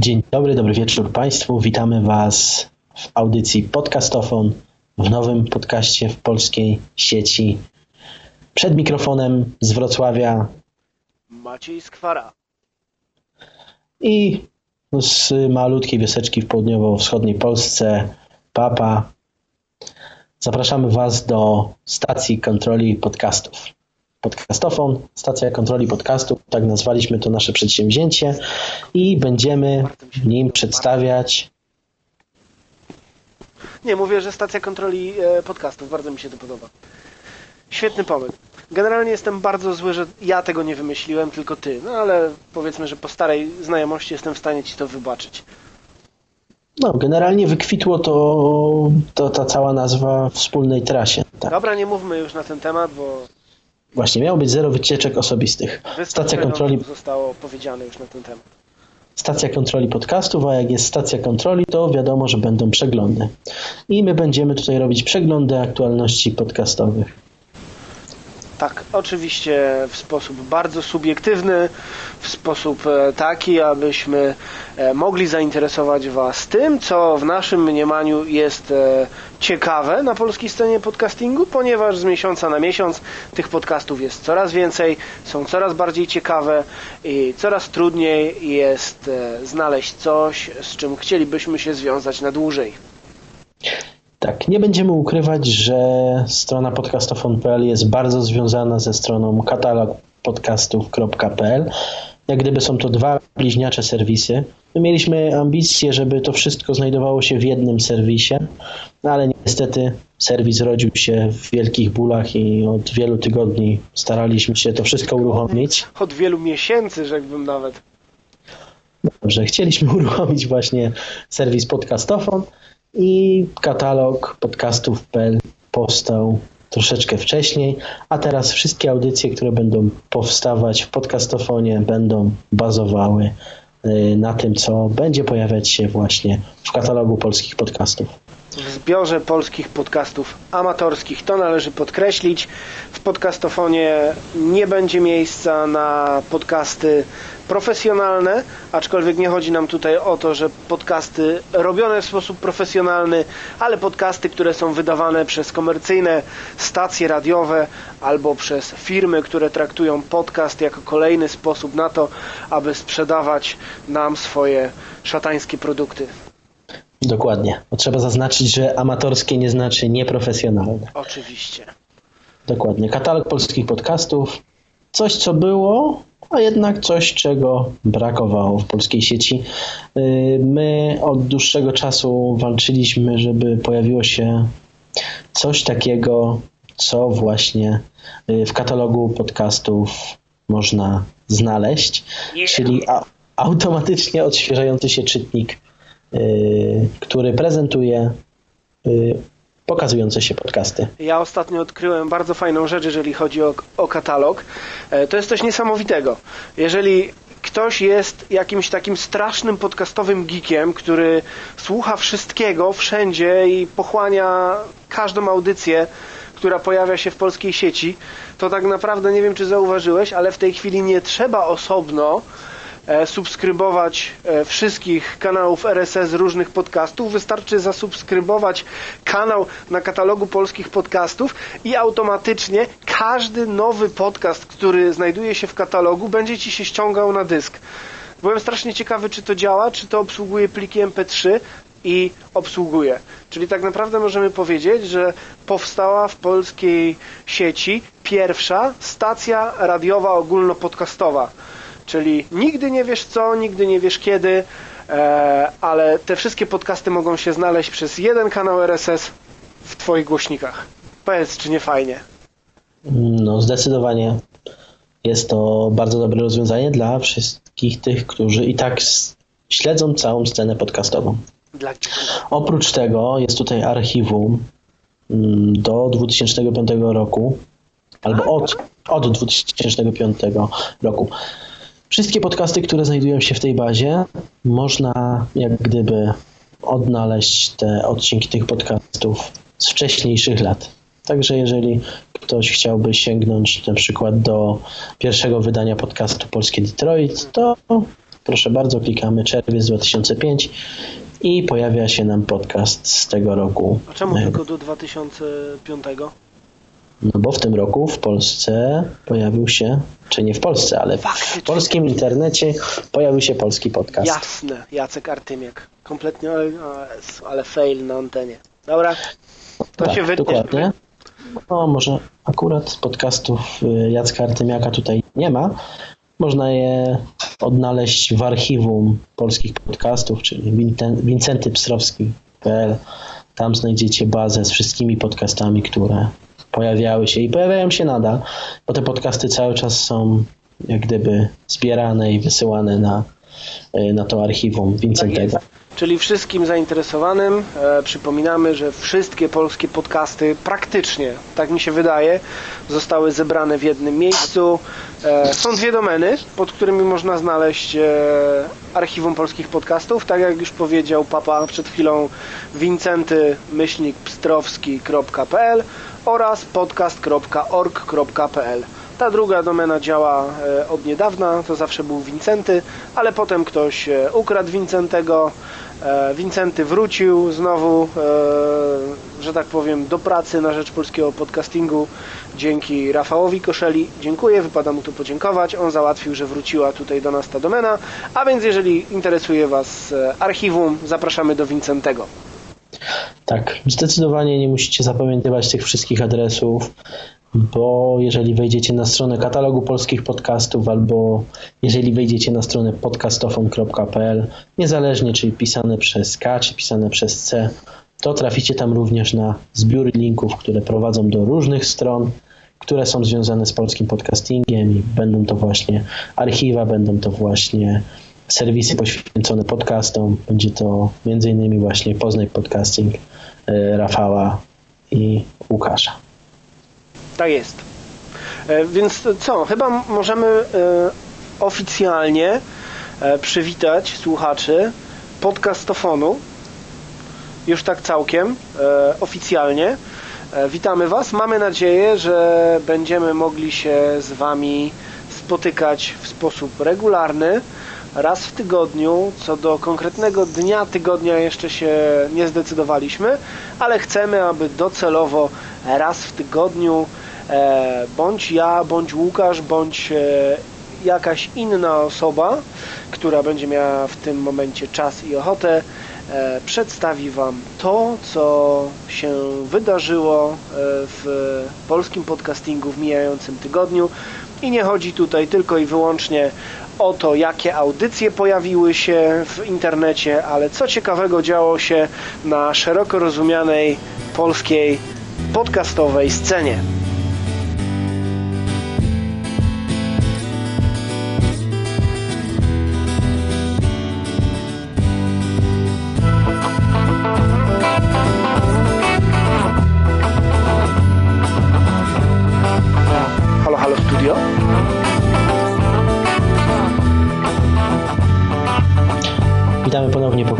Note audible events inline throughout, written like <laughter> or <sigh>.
Dzień dobry, dobry wieczór Państwu. Witamy Was w audycji Podcastofon, w nowym podcaście w polskiej sieci. Przed mikrofonem z Wrocławia Maciej Skwara. i z malutkiej wioseczki w południowo-wschodniej Polsce Papa. Zapraszamy Was do stacji kontroli podcastów. Podcastofon, stacja kontroli podcastów, tak nazwaliśmy to nasze przedsięwzięcie i będziemy w nim przedstawiać Nie, mówię, że stacja kontroli e, podcastów. Bardzo mi się to podoba. Świetny pomysł. Generalnie jestem bardzo zły, że ja tego nie wymyśliłem, tylko ty. No ale powiedzmy, że po starej znajomości jestem w stanie ci to wybaczyć. No, generalnie wykwitło to, to ta cała nazwa wspólnej trasie. Tak. Dobra, nie mówmy już na ten temat, bo Właśnie, miało być zero wycieczek osobistych. Stacja kontroli, zostało powiedziane już na ten temat. stacja kontroli podcastów, a jak jest stacja kontroli, to wiadomo, że będą przeglądy. I my będziemy tutaj robić przeglądy aktualności podcastowych. Tak, oczywiście w sposób bardzo subiektywny, w sposób e, taki, abyśmy e, mogli zainteresować Was tym, co w naszym mniemaniu jest e, ciekawe na polskiej scenie podcastingu, ponieważ z miesiąca na miesiąc tych podcastów jest coraz więcej, są coraz bardziej ciekawe i coraz trudniej jest znaleźć coś, z czym chcielibyśmy się związać na dłużej. Tak, nie będziemy ukrywać, że strona podcastofon.pl jest bardzo związana ze stroną katalogpodcastów.pl. Jak gdyby są to dwa bliźniacze serwisy. My mieliśmy ambicje, żeby to wszystko znajdowało się w jednym serwisie, no ale niestety serwis rodził się w wielkich bólach i od wielu tygodni staraliśmy się to wszystko uruchomić. Od wielu miesięcy, rzekłbym nawet. Dobrze, chcieliśmy <laughs> uruchomić właśnie serwis Podcastofon i katalog podcastów.pl powstał troszeczkę wcześniej, a teraz wszystkie audycje, które będą powstawać w Podcastofonie będą bazowały y, na tym, co będzie pojawiać się właśnie w katalogu polskich podcastów. W zbiorze polskich podcastów amatorskich. To należy podkreślić. W podcastofonie nie będzie miejsca na podcasty profesjonalne, aczkolwiek nie chodzi nam tutaj o to, że podcasty robione w sposób profesjonalny, ale podcasty, które są wydawane przez komercyjne stacje radiowe albo przez firmy, które traktują podcast jako kolejny sposób na to, aby sprzedawać nam swoje szatańskie produkty. Dokładnie. Bo trzeba zaznaczyć, że amatorskie nie znaczy nieprofesjonalne. Oczywiście. Dokładnie. Katalog polskich podcastów. Coś, co było, a jednak coś, czego brakowało w polskiej sieci. Yy, My od dłuższego czasu walczyliśmy, żeby pojawiło się coś takiego, co właśnie yy, w katalogu podcastów można znaleźć, czyli automatycznie odświeżający się czytnik, który prezentuje yy, pokazujące się podcasty. Ja ostatnio odkryłem bardzo fajną rzecz, jeżeli chodzi o, o katalog. E, To jest coś niesamowitego. Jeżeli ktoś jest jakimś takim strasznym podcastowym geekiem, który słucha wszystkiego wszędzie i pochłania każdą audycję, która pojawia się w polskiej sieci, to tak naprawdę nie wiem, czy zauważyłeś, ale w tej chwili nie trzeba osobno subskrybować e, wszystkich kanałów RSS różnych podcastów. Wystarczy zasubskrybować kanał na katalogu polskich podcastów i automatycznie każdy nowy podcast, który znajduje się w katalogu, będzie ci się ściągał na dysk. Byłem strasznie ciekawy, czy to działa, czy to obsługuje pliki MP3 i obsługuje. Czyli tak naprawdę możemy powiedzieć, że powstała w polskiej sieci pierwsza stacja radiowa ogólnopodcastowa. Czyli nigdy nie wiesz co, nigdy nie wiesz kiedy, e, ale te wszystkie podcasty mogą się znaleźć przez jeden kanał RSS w Twoich głośnikach. Powiedz, czy nie fajnie? No, zdecydowanie jest to bardzo dobre rozwiązanie dla wszystkich tych, którzy i tak śledzą całą scenę podcastową. Dla Oprócz tego jest tutaj archiwum mm, do 2005 roku, albo od, od 2005 roku. Wszystkie podcasty, które znajdują się w tej bazie, można jak gdyby odnaleźć te odcinki tych podcastów z wcześniejszych lat. Także jeżeli ktoś chciałby sięgnąć na przykład do pierwszego wydania podcastu Polskie Detroit, to proszę bardzo, klikamy czerwiec 2005 i pojawia się nam podcast z tego roku. A czemu tylko do 2005? No bo w tym roku w Polsce pojawił się, czy nie w Polsce, ale Faktycznie. w polskim internecie pojawił się polski podcast. Jasne, Jacek Artymiak. Kompletnie, ale, fail na antenie. Dobra, to tak, się wytnie. dokładnie. No może akurat podcastów y, Jacka Artymiaka tutaj nie ma. Można je odnaleźć w archiwum polskich podcastów, czyli wincentybstrowski.pl. Tam znajdziecie bazę z wszystkimi podcastami, które pojawiały się i pojawiają się nadal, bo te podcasty cały czas są jak gdyby zbierane i wysyłane na, y, na to archiwum Wincentego. Tak Czyli wszystkim zainteresowanym e, przypominamy, że wszystkie polskie podcasty praktycznie, tak mi się wydaje, zostały zebrane w jednym miejscu. E, są dwie domeny, pod którymi można znaleźć e, archiwum polskich podcastów. Tak jak już powiedział papa przed chwilą, wincenty-pstrowski.pl oraz podcast.org.pl. Ta druga domena działa e, od niedawna, to zawsze był Wincenty, ale potem ktoś ukradł Wincentego. E, Wincenty wrócił znowu, że tak powiem, do pracy na rzecz polskiego podcastingu dzięki Rafałowi Koszeli. Dziękuję, wypada mu tu podziękować. On załatwił, że wróciła tutaj do nas ta domena. A więc jeżeli interesuje Was archiwum, zapraszamy do Wincentego. Tak, zdecydowanie nie musicie zapamiętywać tych wszystkich adresów bo jeżeli wejdziecie na stronę katalogu polskich podcastów albo jeżeli wejdziecie na stronę podcastofon.pl, niezależnie czy pisane przez K, czy pisane przez C, to traficie tam również na zbiór linków, które prowadzą do różnych stron, które są związane z polskim podcastingiem i będą to właśnie archiwa, będą to właśnie serwisy poświęcone podcastom, będzie to m.in. właśnie Poznaj Podcasting e, Rafała i Łukasza. Tak jest. E, więc co, chyba możemy e, oficjalnie e, przywitać słuchaczy podcastofonu. Już tak całkiem oficjalnie. Witamy Was. Mamy nadzieję, że będziemy mogli się z Wami spotykać w sposób regularny, raz w tygodniu. Co do konkretnego dnia tygodnia jeszcze się nie zdecydowaliśmy, ale chcemy, aby docelowo raz w tygodniu bądź ja, bądź Łukasz, bądź e, jakaś inna osoba, która będzie miała w tym momencie czas i ochotę, e, przedstawi Wam to, co się wydarzyło w polskim podcastingu w mijającym tygodniu. I nie chodzi tutaj tylko i wyłącznie o to, jakie audycje pojawiły się w internecie, ale co ciekawego działo się na szeroko rozumianej polskiej podcastowej scenie.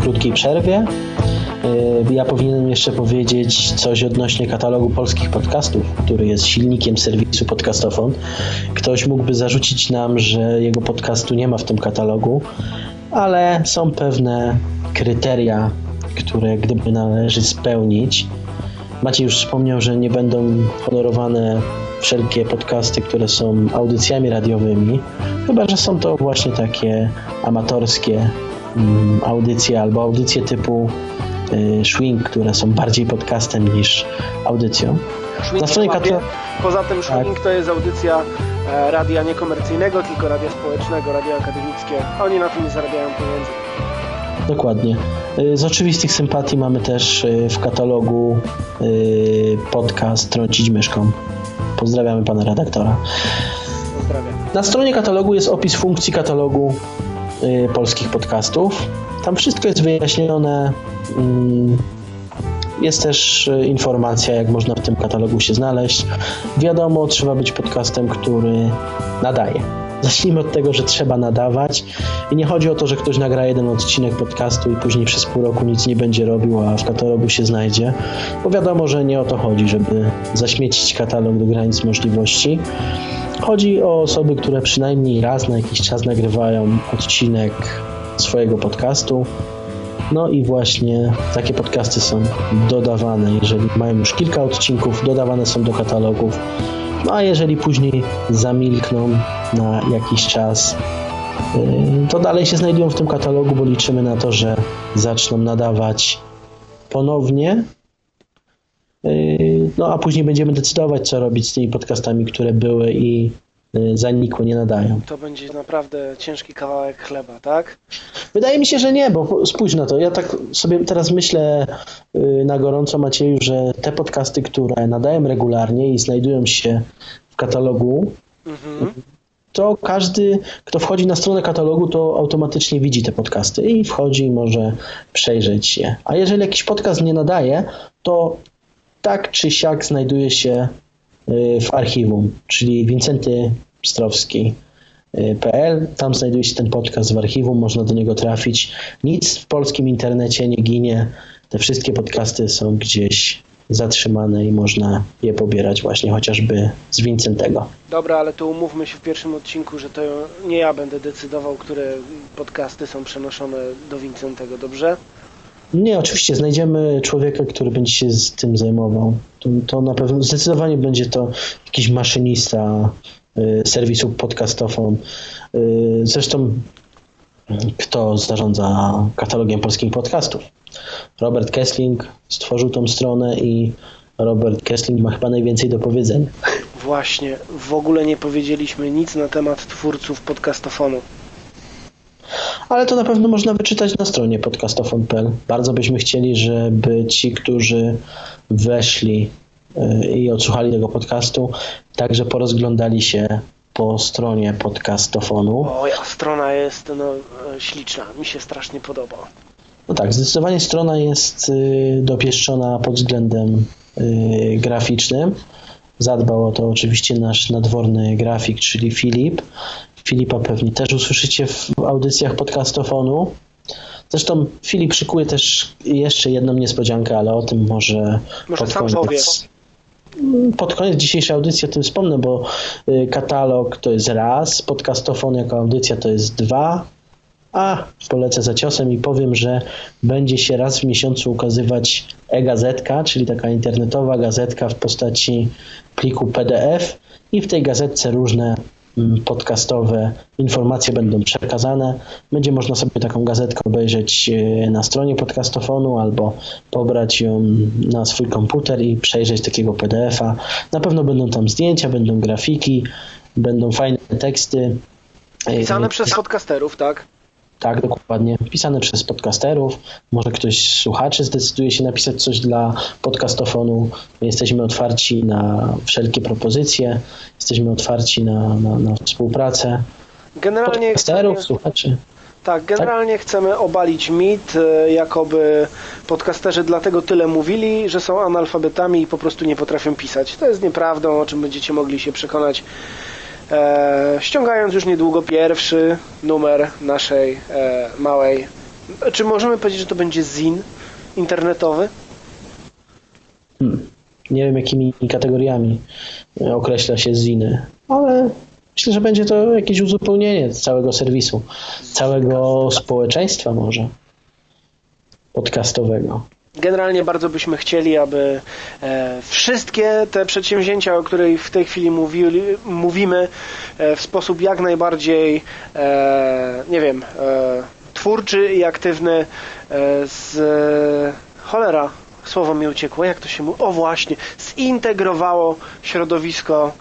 Krótkiej przerwie. Y, ja powinienem jeszcze powiedzieć coś odnośnie katalogu polskich podcastów, który jest silnikiem serwisu Podcastofon. Ktoś mógłby zarzucić nam, że jego podcastu nie ma w tym katalogu, ale są pewne kryteria, które gdyby należy spełnić. Maciej już wspomniał, że nie będą honorowane wszelkie podcasty, które są audycjami radiowymi, chyba że są to właśnie takie amatorskie audycje albo audycje typu y, Swing, które są bardziej podcastem niż audycją. Swing Na stronie Poza tym Swing tak. to jest audycja e, radia niekomercyjnego, tylko radia społecznego, radia akademickie. Oni na tym nie zarabiają pieniędzy. Dokładnie. Y, z oczywistych sympatii mamy też y, w katalogu podcast Trącić myszką. Pozdrawiamy pana redaktora. Pozdrawiam. Na stronie katalogu jest opis funkcji katalogu Y, polskich podcastów. Tam wszystko jest wyjaśnione. Mm, jest też y, informacja, jak można w tym katalogu się znaleźć. Wiadomo, trzeba być podcastem, który nadaje. Zacznijmy od tego, że trzeba nadawać i nie chodzi o to, że ktoś nagra jeden odcinek podcastu i później przez pół roku nic nie będzie robił, a w katalogu się znajdzie, bo wiadomo, że nie o to chodzi, żeby zaśmiecić katalog do granic możliwości. Chodzi o osoby, które przynajmniej raz na jakiś czas nagrywają odcinek swojego podcastu. No i właśnie takie podcasty są dodawane, jeżeli mają już kilka odcinków, dodawane są do katalogów. No a jeżeli później zamilkną na jakiś czas, y, to dalej się znajdują w tym katalogu, bo liczymy na to, że zaczną nadawać ponownie. Y, no a później będziemy decydować, co robić z tymi podcastami, które były i y, zanikły, nie nadają. To będzie naprawdę ciężki kawałek chleba, tak? Wydaje mi się, że nie, bo spójrz na to. Ja tak sobie teraz myślę y, na gorąco, Macieju, że te podcasty, które nadają regularnie i znajdują się w katalogu, Mhm. to każdy, kto wchodzi na stronę katalogu, to automatycznie widzi te podcasty i wchodzi i może przejrzeć je. A jeżeli jakiś podcast nie nadaje, to tak czy siak znajduje się y, w archiwum, czyli Wincenty Strowski. PL. Tam znajduje się ten podcast w archiwum, można do niego trafić. Nic w polskim internecie nie ginie. Te wszystkie podcasty są gdzieś zatrzymane i można je pobierać właśnie chociażby z Vincentego. Dobra, ale to umówmy się w pierwszym odcinku, że to nie ja będę decydował, które podcasty są przenoszone do Vincentego, dobrze? Nie, oczywiście znajdziemy człowieka, który będzie się z tym zajmował. To, to na pewno zdecydowanie będzie to jakiś maszynista y, serwisu podcastofon. Y, zresztą kto zarządza katalogiem polskich podcastów? Robert Kessling stworzył tą stronę i Robert Kessling ma chyba najwięcej do powiedzenia. Właśnie, w ogóle nie powiedzieliśmy nic na temat twórców podcastofonu. Ale to na pewno można wyczytać na stronie podcastofon.pl. Bardzo byśmy chcieli, żeby ci, którzy weszli y, i odsłuchali tego podcastu, także porozglądali się po stronie podcastofonu. O, ja, strona jest no, e, śliczna, mi się strasznie podoba. No tak, zdecydowanie strona jest y, dopieszczona pod względem y, graficznym. Zadbał o to oczywiście nasz nadworny grafik, czyli Filip. Filipa pewnie też usłyszycie w audycjach podcastofonu. Zresztą Filip szykuje też jeszcze jedną niespodziankę, ale o tym może, Może pod koniec. powie. Pod koniec dzisiejszej audycji o tym wspomnę, bo y, katalog to jest raz, podcastofon jako audycja to jest dwa, a polecę za ciosem i powiem, że będzie się raz w miesiącu ukazywać e-gazetka, czyli taka internetowa gazetka w postaci pliku PDF i w tej gazetce różne podcastowe informacje będą przekazane. Będzie można sobie taką gazetkę obejrzeć e, na stronie podcastofonu albo pobrać ją na swój komputer i przejrzeć takiego PDF-a. Na pewno będą tam zdjęcia, będą grafiki, będą fajne teksty. E, Pisane przez podcasterów, tak? Tak, dokładnie. Pisane przez podcasterów. Może ktoś z słuchaczy zdecyduje się napisać coś dla podcastofonu. My jesteśmy otwarci na wszelkie propozycje. Jesteśmy otwarci na, na, na współpracę. Generalnie Podcasterów, chcemy, słuchaczy. tak, generalnie chcemy obalić mit, e, jakoby podcasterzy dlatego tyle mówili, że są analfabetami i po prostu nie potrafią pisać. To jest nieprawdą, o czym będziecie mogli się przekonać e, ściągając już niedługo pierwszy numer naszej e, małej. Czy możemy powiedzieć, że to będzie zin internetowy? Hmm. Nie wiem, jakimi kategoriami e, określa się ziny, ale myślę, że będzie to jakieś uzupełnienie całego serwisu, całego społeczeństwa może podcastowego. Generalnie bardzo byśmy chcieli, aby e, wszystkie te przedsięwzięcia, o których w tej chwili mówili, mówimy, e, w sposób jak najbardziej, e, nie wiem, twórczy i aktywny z cholera, słowo mi uciekło, jak to się mówi? O właśnie, zintegrowało środowisko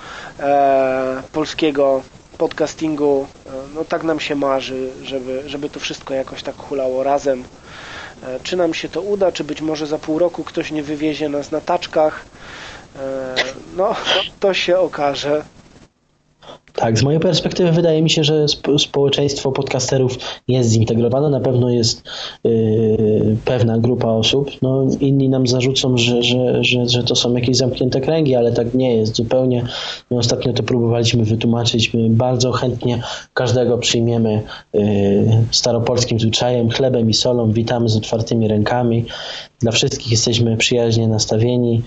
polskiego podcastingu. No tak nam się marzy, żeby, żeby to wszystko jakoś tak hulało razem. E, Czy nam się to uda, czy być może za pół roku ktoś nie wywiezie nas na taczkach? E, No, to się okaże. Tak, z mojej perspektywy wydaje mi się, że sp- społeczeństwo podcasterów jest zintegrowane. Na pewno jest yy, pewna grupa osób. No, inni nam zarzucą, że, że, że, że to są jakieś zamknięte kręgi, ale tak nie jest zupełnie. My ostatnio to próbowaliśmy wytłumaczyć. My bardzo chętnie każdego przyjmiemy yy, staropolskim zwyczajem, chlebem i solą. Witamy z otwartymi rękami. Dla wszystkich jesteśmy przyjaźnie nastawieni.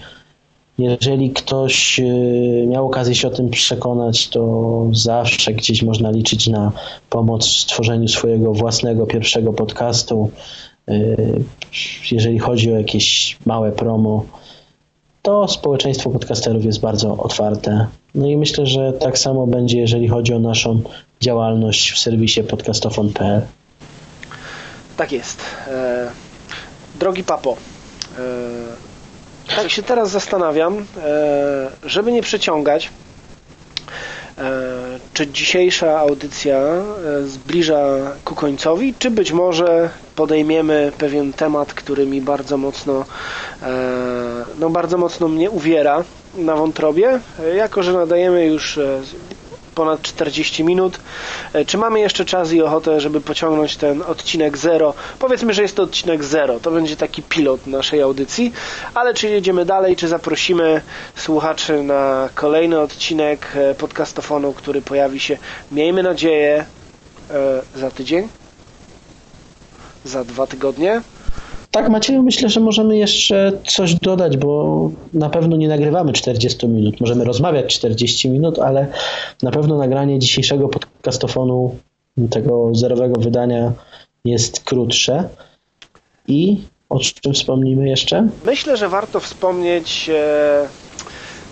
Jeżeli ktoś y, miał okazję się o tym przekonać, to zawsze gdzieś można liczyć na pomoc w stworzeniu swojego własnego pierwszego podcastu. Y, jeżeli chodzi o jakieś małe promo, to społeczeństwo podcasterów jest bardzo otwarte. No i myślę, że tak samo będzie, jeżeli chodzi o naszą działalność w serwisie podcastofon.pl. Tak jest. E, drogi papo, e, tak się teraz zastanawiam, e, żeby nie przeciągać, e, czy dzisiejsza audycja e, zbliża ku końcowi, czy być może podejmiemy pewien temat, który mi bardzo mocno, no bardzo mocno mnie uwiera na wątrobie, jako że nadajemy już ponad 40 minut. E, Czy mamy jeszcze czas i ochotę, żeby pociągnąć ten odcinek 0? Powiedzmy, że jest to odcinek 0. To będzie taki pilot naszej audycji. Ale czy jedziemy dalej, czy zaprosimy słuchaczy na kolejny odcinek e, podcastofonu, który pojawi się, miejmy nadzieję, e, za tydzień? Za dwa tygodnie? Tak, Macieju, myślę, że możemy jeszcze coś dodać, bo na pewno nie nagrywamy 40 minut. Możemy rozmawiać 40 minut, ale na pewno nagranie dzisiejszego podcastofonu, tego zerowego wydania jest krótsze. I o czym wspomnimy jeszcze? Myślę, że warto wspomnieć. E,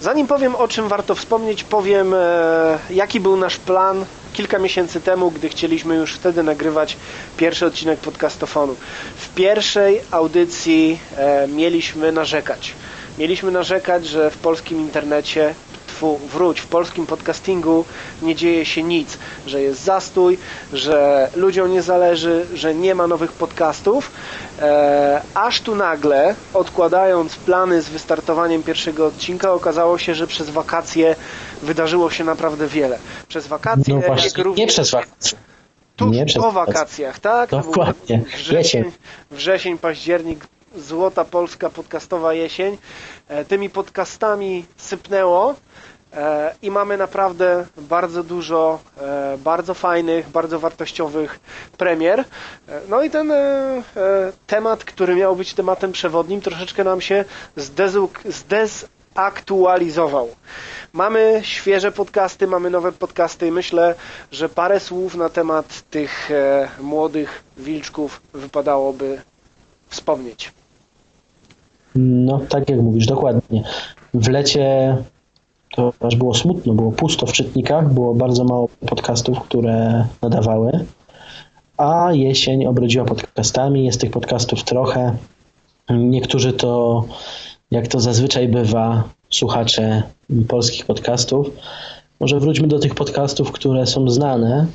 zanim powiem o czym warto wspomnieć, powiem e, jaki był nasz plan kilka miesięcy temu, gdy chcieliśmy już wtedy nagrywać pierwszy odcinek podcastofonu. W pierwszej audycji e, mieliśmy narzekać. Mieliśmy narzekać, że w polskim internecie wróć, w polskim podcastingu nie dzieje się nic, że jest zastój, że ludziom nie zależy, że nie ma nowych podcastów. E, aż tu nagle, odkładając plany z wystartowaniem pierwszego odcinka, okazało się, że przez wakacje wydarzyło się naprawdę wiele. Przez wakacje, No jak właśnie, również nie przez wakacje. tuż nie po wakacjach, tak? Dokładnie. Wrzesień, wrzesień, październik, złota polska podcastowa jesień. E, Tymi podcastami sypnęło i mamy naprawdę bardzo dużo e, bardzo fajnych, bardzo wartościowych premier. E, No i ten e, e, temat, który miał być tematem przewodnim, troszeczkę nam się zdezaktualizował. Mamy świeże podcasty, mamy nowe podcasty i myślę, że parę słów na temat tych e, młodych wilczków wypadałoby wspomnieć. No, tak jak mówisz, dokładnie. W lecie to aż było smutno, było pusto w czytnikach, było bardzo mało podcastów, które nadawały, a jesień obrodziła podcastami, jest tych podcastów trochę. Niektórzy to, jak to zazwyczaj bywa, słuchacze polskich podcastów. Może wróćmy do tych podcastów, które są znane,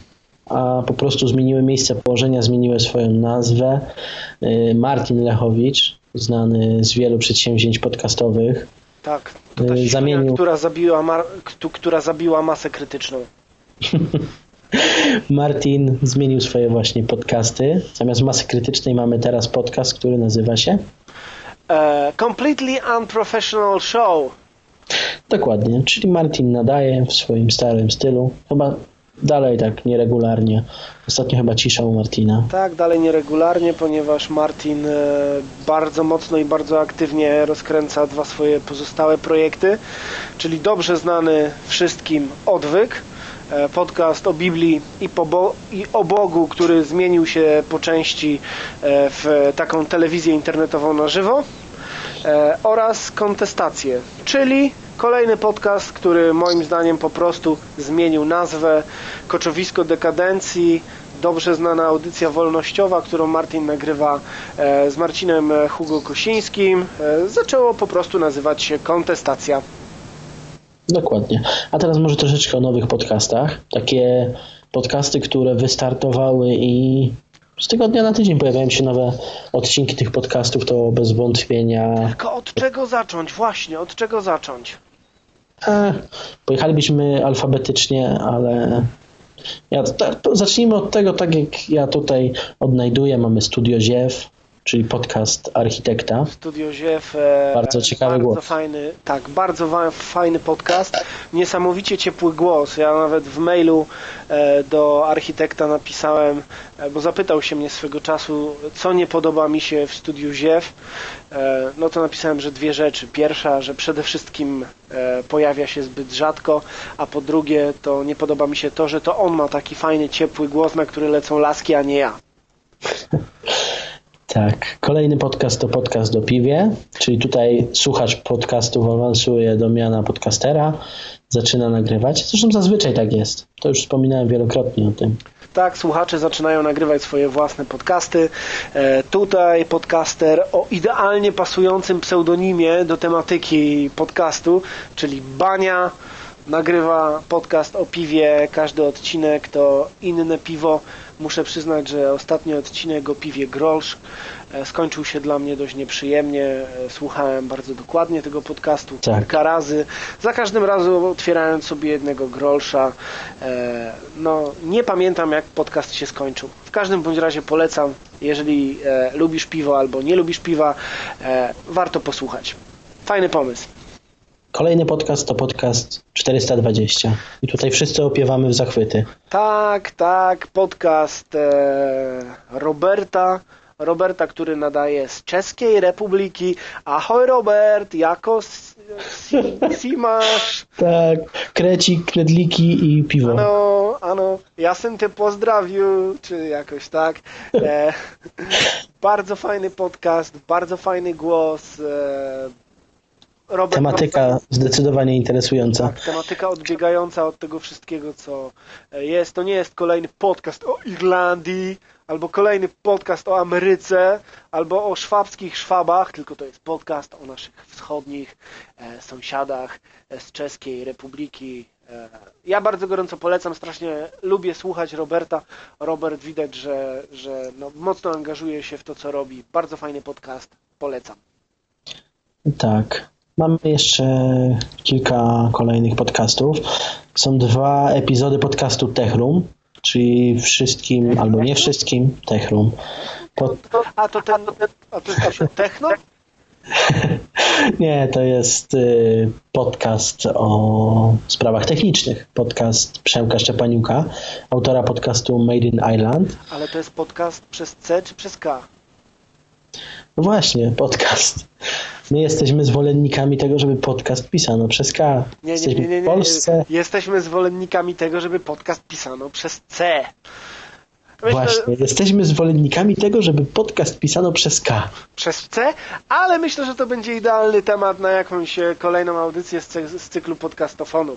a po prostu zmieniły miejsce położenia, zmieniły swoją nazwę. Y, Martin Lechowicz, znany z wielu przedsięwzięć podcastowych, Tak, to ta Y, zamienił- która zabiła, mar- która zabiła masę krytyczną. <laughs> Martin zmienił swoje właśnie podcasty. Zamiast masy krytycznej mamy teraz podcast, który nazywa się E, completely unprofessional show. dokładnie, czyli Martin nadaje w swoim starym stylu. Chyba dalej tak nieregularnie. Ostatnio chyba cisza u Martina. Tak, dalej nieregularnie, ponieważ Martin e, bardzo mocno i bardzo aktywnie rozkręca dwa swoje pozostałe projekty, czyli dobrze znany wszystkim Odwyk, e, podcast o Biblii i, po i o Bogu, który zmienił się po części e, w taką telewizję internetową na żywo oraz kontestacje, czyli kolejny podcast, który moim zdaniem po prostu zmienił nazwę Koczowisko Dekadencji, dobrze znana audycja wolnościowa, którą Martin nagrywa e, z Marcinem Hugo Kosińskim, e, zaczęło po prostu nazywać się Kontestacja. Dokładnie. A teraz może troszeczkę o nowych podcastach. Takie podcasty, które wystartowały i z tygodnia na tydzień pojawiają się nowe odcinki tych podcastów, to bez wątpienia Tylko od czego zacząć? Właśnie, od czego zacząć? E, pojechalibyśmy alfabetycznie, ale ja, ta, to zacznijmy od tego, tak jak ja tutaj odnajduję. Mamy Studio Ziew, czyli podcast architekta. Studio Ziew. E, bardzo ciekawy bardzo głos. Fajny, tak, bardzo fajny podcast. Niesamowicie ciepły głos. Ja nawet w mailu e, do architekta napisałem, e, bo zapytał się mnie swego czasu, co nie podoba mi się w Studiu Ziew. No to napisałem, że dwie rzeczy. Pierwsza, że przede wszystkim pojawia się zbyt rzadko, a po drugie, to nie podoba mi się to, że to on ma taki fajny, ciepły głos, na który lecą laski, a nie ja. <laughs> Tak. Kolejny podcast to podcast o piwie, czyli tutaj słuchacz podcastów awansuje do miana podcastera, zaczyna nagrywać. Zresztą zazwyczaj tak jest. To już wspominałem wielokrotnie o tym. Tak, słuchacze zaczynają nagrywać swoje własne podcasty. E, tutaj podcaster o idealnie pasującym pseudonimie do tematyki podcastu, czyli Bania, nagrywa podcast o piwie. Każdy odcinek to inne piwo. Muszę przyznać, że ostatni odcinek o piwie Grolsch e, skończył się dla mnie dość nieprzyjemnie. E, słuchałem bardzo dokładnie tego podcastu tak. kilka razy. Za każdym razem otwierając sobie jednego Grolscha. E, no, nie pamiętam jak podcast się skończył. W każdym bądź razie polecam, jeżeli lubisz piwo albo nie lubisz piwa, warto posłuchać. Fajny pomysł. Kolejny podcast to podcast 420. I tutaj wszyscy opiewamy w zachwyty. Tak, tak, podcast e, Roberta. Roberta, który nadaje z Czeskiej Republiki. Ahoj Robert, jako si, masz? <laughs> Tak, krecik, knedliki i piwo. Ano, ano, ja sam cię pozdrawił, czy jakoś tak. E, <laughs> bardzo fajny podcast, bardzo fajny głos, e, Robert tematyka zdecydowanie interesująca. Tak, tematyka odbiegająca od tego wszystkiego, co jest. To nie jest kolejny podcast o Irlandii, albo kolejny podcast o Ameryce, albo o szwabskich Szwabach, tylko to jest podcast o naszych wschodnich e, sąsiadach e, z Czeskiej Republiki. E, ja bardzo gorąco polecam, strasznie lubię słuchać Roberta. Robert widać, że, że no, mocno angażuje się w to, co robi. Bardzo fajny podcast, polecam. Tak. Mamy jeszcze kilka kolejnych podcastów. Są dwa epizody podcastu Techroom, czyli wszystkim, albo nie wszystkim, Techroom. Pod... A to ten, a to jest techno? <laughs> Nie, to jest y, podcast o sprawach technicznych. Podcast Przemka Szczepaniuka, autora podcastu Made in Island. Ale to jest podcast przez C czy przez K? No właśnie, podcast. My jesteśmy zwolennikami tego, żeby podcast pisano przez K. Nie, jesteśmy nie, nie, nie, w Polsce. Jesteśmy zwolennikami tego, żeby podcast pisano przez C. Myślę, Właśnie, jesteśmy zwolennikami tego, żeby podcast pisano przez K. Przez C, ale myślę, że to będzie idealny temat na jakąś e, kolejną audycję z, cyklu podcastofonu.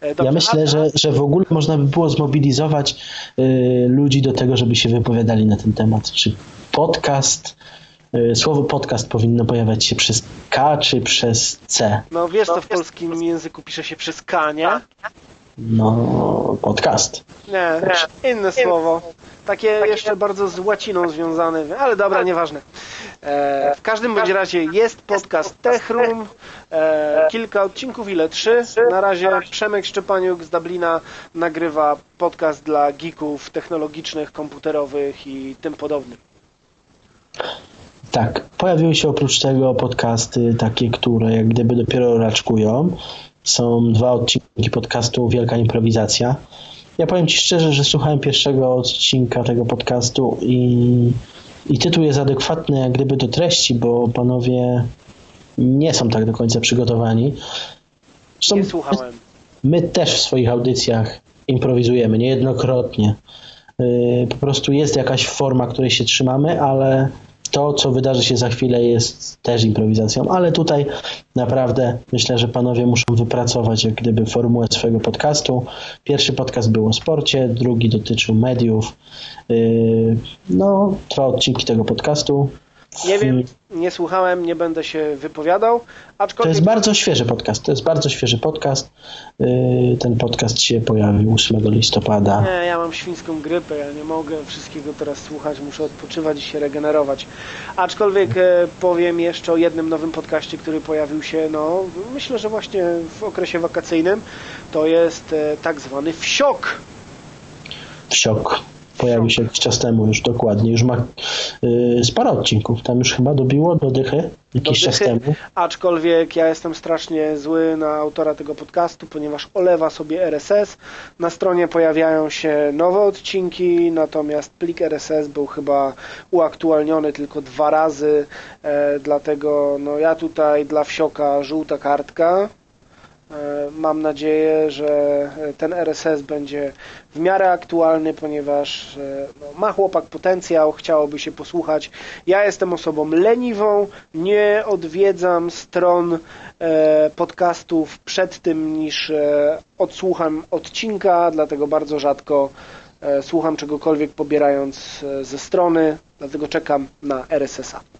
E, dobrze, ja myślę, a... że, że w ogóle można by było zmobilizować y, ludzi do tego, żeby się wypowiadali na ten temat. Czy podcast słowo podcast powinno pojawiać się przez K czy przez C? No wiesz, to w polskim języku pisze się przez K, nie? No, podcast. Nie, inne słowo. Takie jeszcze bardzo z łaciną związane, ale dobra, nieważne. E, w każdym bądź razie jest podcast Techroom, e, kilka odcinków, ile? Trzy? Na razie Przemek Szczepaniuk z Dublina nagrywa podcast dla geeków technologicznych, komputerowych i tym podobnym. Tak, pojawiły się oprócz tego podcasty takie, które jak gdyby dopiero raczkują. Są dwa odcinki podcastu Wielka Improwizacja. Ja powiem Ci szczerze, że słuchałem pierwszego odcinka tego podcastu i, i tytuł jest adekwatny jak gdyby do treści, bo panowie nie są tak do końca przygotowani. Zresztą nie słuchałem. My też w swoich audycjach improwizujemy niejednokrotnie. Y, po prostu jest jakaś forma, której się trzymamy, ale to, co wydarzy się za chwilę, jest też improwizacją, ale tutaj naprawdę myślę, że panowie muszą wypracować jak gdyby formułę swojego podcastu. Pierwszy podcast był o sporcie, drugi dotyczył mediów. Yy, no, dwa odcinki tego podcastu. Nie wiem, nie słuchałem, nie będę się wypowiadał. Aczkolwiek... To jest bardzo świeży podcast. To jest bardzo świeży podcast. Y, ten podcast się pojawił 8 listopada. Nie, ja mam świńską grypę, ja nie mogę wszystkiego teraz słuchać, muszę odpoczywać i się regenerować. Aczkolwiek e, powiem jeszcze o jednym nowym podcaście, który pojawił się, no myślę, że właśnie w okresie wakacyjnym. To jest e, tak zwany wsiok. Wsiok. Pojawił się jakiś czas temu już dokładnie. Już ma yy, sporo odcinków. Tam już chyba dobiło do dychy jakiś Do czas dychy. temu. Aczkolwiek ja jestem strasznie zły na autora tego podcastu, ponieważ olewa sobie RSS. Na stronie pojawiają się nowe odcinki, natomiast plik RSS był chyba uaktualniony tylko dwa razy, e, dlatego no ja tutaj dla wsioka żółta kartka. E, Mam nadzieję, że e, ten RSS będzie w miarę aktualny, ponieważ e, no, ma chłopak potencjał, chciałoby się posłuchać. Ja jestem osobą leniwą, nie odwiedzam stron podcastów przed tym, niż odsłucham odcinka, dlatego bardzo rzadko słucham czegokolwiek pobierając ze strony, dlatego czekam na RSS-a.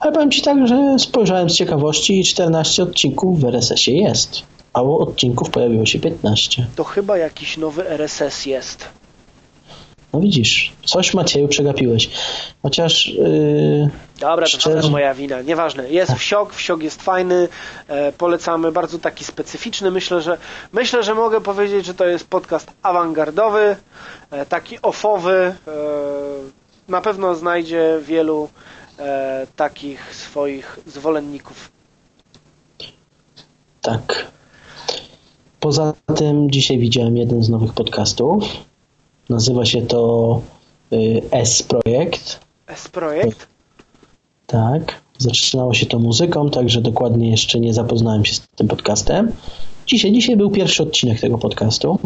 Ale powiem Ci tak, że spojrzałem z ciekawości i 14 odcinków w RSS-ie jest. A odcinków pojawiło się 15. To chyba jakiś nowy RSS jest. No widzisz, coś Macieju przegapiłeś. Chociaż yy, Dobra, to Szczerze- też moja wina, nieważne. Jest wsiok, wsiok jest fajny, e, polecamy, bardzo taki specyficzny. Myślę, że myślę, że mogę powiedzieć, że to jest podcast awangardowy, e, taki ofowy. E, na pewno znajdzie wielu e, takich swoich zwolenników. tak. Poza tym dzisiaj widziałem jeden z nowych podcastów. Nazywa się to yy, S-Projekt. S-Projekt. Tak. Zaczynało się to muzyką, także dokładnie jeszcze nie zapoznałem się z tym podcastem. Dzisiaj, dzisiaj był pierwszy odcinek tego podcastu.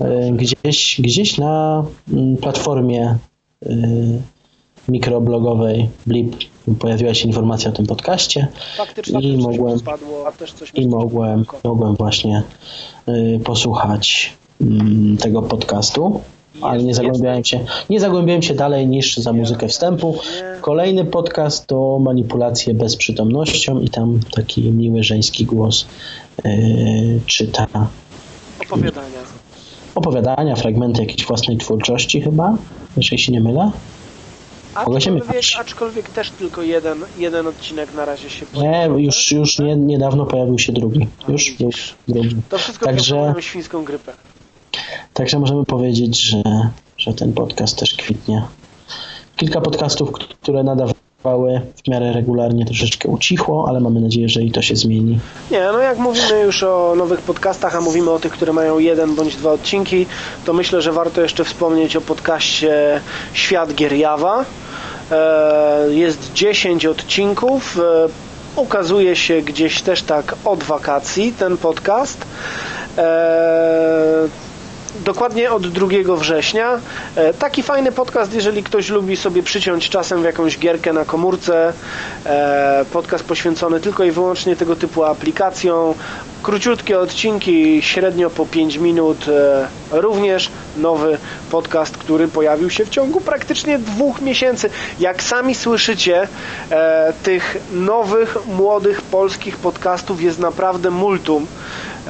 Yy, Gdzieś, gdzieś na mm, platformie yy, mikroblogowej Blip pojawiła się informacja o tym podcaście Faktycznie I mogłem- spadło, i mogłem, mogłem właśnie y, posłuchać mm, tego podcastu, ale nie Jest- zagłębiałem się, nie zagłębiałem się dalej niż za muzykę wstępu. Kolejny podcast to manipulacje bezprzytomnością i tam taki miły żeński głos y, czyta Opowiadania. opowiadania, fragmenty jakiejś własnej twórczości chyba, jeżeli się nie mylę. Aczkolwiek, aczkolwiek też tylko jeden, jeden odcinek na razie się Nie, pojawił. już, już nie, niedawno pojawił się drugi. Już był drugi. To wszystko Także- świńską grypę. Także możemy powiedzieć, że, że ten podcast też kwitnie. Kilka podcastów, które nadawały w miarę regularnie, troszeczkę ucichło, ale mamy nadzieję, że i to się zmieni. Nie, no jak mówimy już o nowych podcastach, a mówimy o tych, które mają jeden bądź dwa odcinki, to myślę, że warto jeszcze wspomnieć o podcaście Świat Gier Jawa. E, Jest 10 odcinków. E, Ukazuje się gdzieś też tak od wakacji ten podcast. Dokładnie od 2 września. E, Taki fajny podcast, jeżeli ktoś lubi sobie przyciąć czasem w jakąś gierkę na komórce. E, Podcast poświęcony tylko i wyłącznie tego typu aplikacjom. Króciutkie odcinki, średnio po 5 minut. E, Również nowy podcast, który pojawił się w ciągu praktycznie dwóch miesięcy. Jak sami słyszycie, tych nowych, młodych polskich podcastów jest naprawdę multum.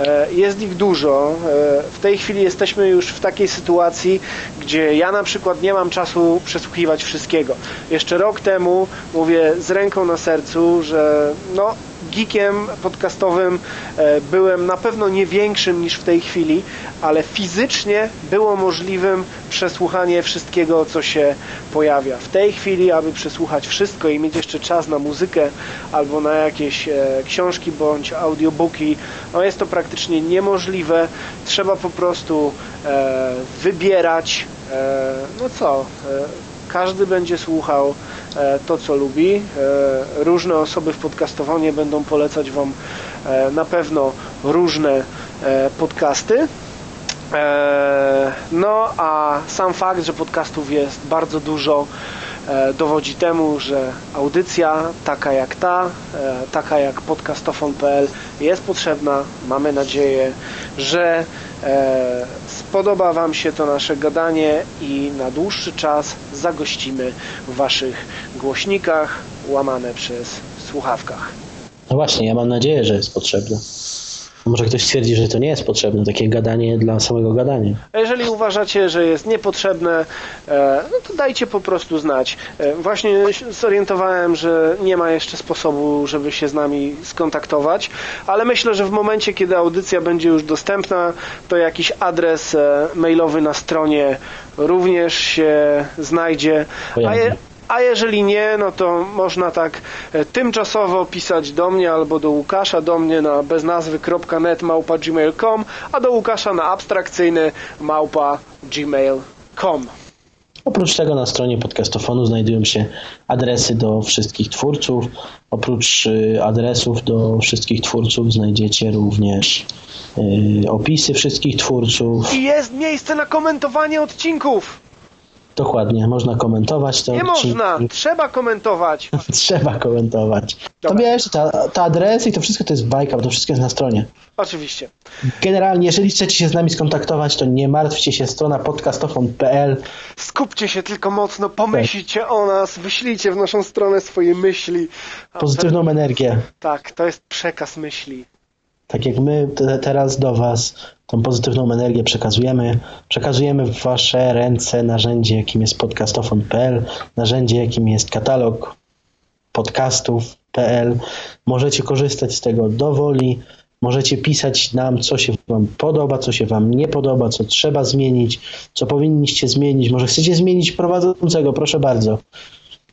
E, Jest ich dużo. E, W tej chwili jesteśmy już w takiej sytuacji, gdzie ja na przykład nie mam czasu przesłuchiwać wszystkiego. Jeszcze rok temu mówię z ręką na sercu, że no, geekiem podcastowym e, byłem na pewno nie większym niż w tej chwili, ale fizycznie było możliwym przesłuchanie wszystkiego, co się pojawia. W tej chwili, aby przesłuchać wszystko i mieć jeszcze czas na muzykę albo na jakieś e, książki bądź audiobooki, no jest to praktycznie niemożliwe. Trzeba po prostu e, wybierać, no co, każdy będzie słuchał e, to, co lubi. E, Różne osoby w podcastowanie będą polecać Wam e, na pewno różne podcasty. No, a sam fakt, że podcastów jest bardzo dużo, dowodzi temu, że audycja taka jak ta, e, taka jak podcastofon.pl jest potrzebna. Mamy nadzieję, że e, spodoba Wam się to nasze gadanie i na dłuższy czas zagościmy w Waszych głośnikach łamane przez słuchawkach. No właśnie, ja mam nadzieję, że jest potrzebne. Może ktoś stwierdzi, że to nie jest potrzebne, takie gadanie dla samego gadania. A jeżeli uważacie, że jest niepotrzebne, e, no to dajcie po prostu znać. E, Właśnie zorientowałem, że nie ma jeszcze sposobu, żeby się z nami skontaktować, ale myślę, że w momencie, kiedy audycja będzie już dostępna, to jakiś adres e, mailowy na stronie również się znajdzie. A, je, A jeżeli nie, no to można tak e, tymczasowo pisać do mnie albo do Łukasza, do mnie na beznazwy.net małpa gmail.com, a do Łukasza na abstrakcyjny małpa gmail.com. Oprócz tego na stronie podcastofonu znajdują się adresy do wszystkich twórców. Oprócz y, adresów do wszystkich twórców znajdziecie również y, opisy wszystkich twórców. I jest miejsce na komentowanie odcinków. Dokładnie, można komentować te Nie odcinki. można, trzeba komentować. <laughs> Trzeba komentować. To wiesz, ta, ta adresy i to wszystko to jest bajka, bo to wszystko jest na stronie. Oczywiście. Generalnie, jeżeli chcecie się z nami skontaktować, to nie martwcie się, strona podcastofon.pl Skupcie się tylko mocno, pomyślcie o nas, wyślijcie w naszą stronę swoje myśli. Pozytywną energię. Tak, to jest przekaz myśli. Tak jak my te, teraz do Was tą pozytywną energię przekazujemy, przekazujemy w Wasze ręce narzędzie, jakim jest podcastofon.pl, narzędzie, jakim jest katalog podcastów.pl. Możecie korzystać z tego do woli, możecie pisać nam, co się Wam podoba, co się Wam nie podoba, co trzeba zmienić, co powinniście zmienić. Może chcecie zmienić prowadzącego, proszę bardzo.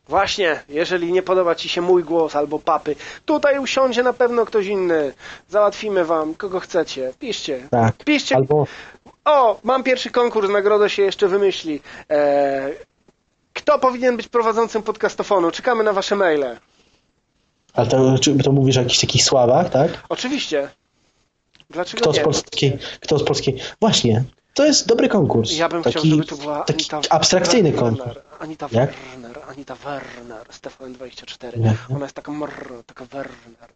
Właśnie, jeżeli nie podoba Ci się mój głos albo papy, tutaj usiądzie na pewno ktoś inny. Załatwimy Wam, kogo chcecie. Piszcie. Tak. Piszcie. Albo O, mam pierwszy konkurs, nagroda się jeszcze wymyśli. Eee, kto powinien być prowadzącym podcastofonu? Czekamy na Wasze maile. ale to, to mówisz o jakichś takich sławach, tak? Oczywiście. Dlaczego Kto z nie? polskiej? Kto z polskiej? Właśnie, to jest dobry konkurs. Ja bym taki, chciał, żeby to była taki Anita abstrakcyjny Werner, konkurs. Anita Jak? Werner, Anita Werner, Stefan 24. Nie. Ona jest taka mrr, taka Werner.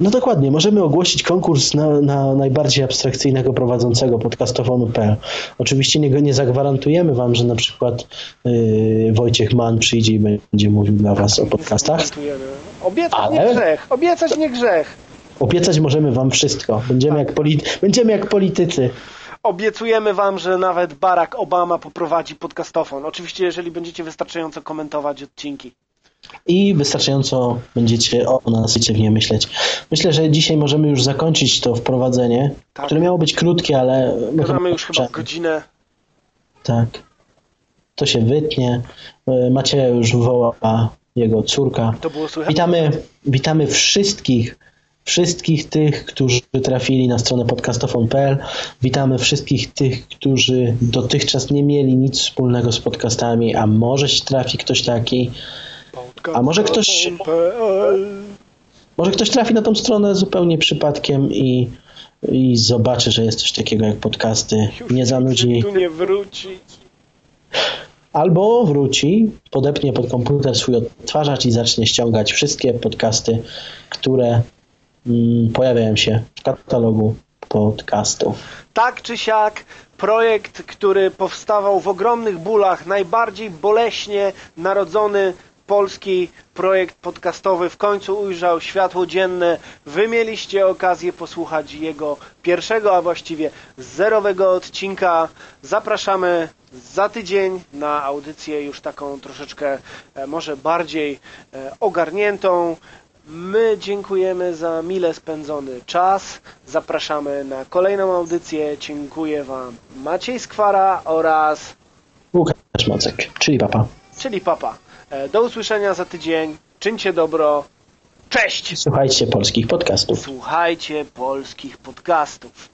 No dokładnie, możemy ogłosić konkurs na, na najbardziej abstrakcyjnego prowadzącego podcastofonu.pl. Oczywiście nie, nie zagwarantujemy wam, że na przykład yy, Wojciech Mann przyjdzie i będzie mówił dla was o podcastach. Obiecać Ale- nie grzech, obiecać nie grzech. Obiecać możemy wam wszystko. Będziemy, jak, poli- będziemy jak politycy. Obiecujemy wam, że nawet Barack Obama poprowadzi podcastofon. Oczywiście, jeżeli będziecie wystarczająco komentować odcinki. I wystarczająco będziecie o nas nie myśleć. Myślę, że dzisiaj możemy już zakończyć to wprowadzenie, Tak. które miało być krótkie, ale... my Gadamy już chyba godzinę. Tak. To się wytnie. E, Macieja już woła jego córka. To było słychać? Witamy, witamy wszystkich, wszystkich tych, którzy trafili na stronę podcastofon.pl. Witamy wszystkich tych, którzy dotychczas nie mieli nic wspólnego z podcastami, a może się trafi ktoś taki. A może ktoś-. Może ktoś trafi na tą stronę zupełnie przypadkiem i, i zobaczy, że jest coś takiego jak podcasty. Nie zanudzi. tu nie wróci. Albo wróci, podepnie pod komputer swój odtwarzacz i zacznie ściągać wszystkie podcasty, które pojawiają się w katalogu podcastu. Tak czy siak, projekt, który powstawał w ogromnych bólach, najbardziej boleśnie narodzony polski projekt podcastowy w końcu ujrzał światło dzienne. Wy mieliście okazję posłuchać jego pierwszego, a właściwie zerowego odcinka. Zapraszamy za tydzień na audycję już taką troszeczkę e, może bardziej e, ogarniętą. My dziękujemy za mile spędzony czas. Zapraszamy na kolejną audycję. Dziękuję Wam Maciej Skwara oraz Łukasz Mocek, czyli papa. czyli Papa. E, Do usłyszenia za tydzień. Czyńcie dobro. Cześć! Słuchajcie polskich podcastów. Słuchajcie polskich podcastów.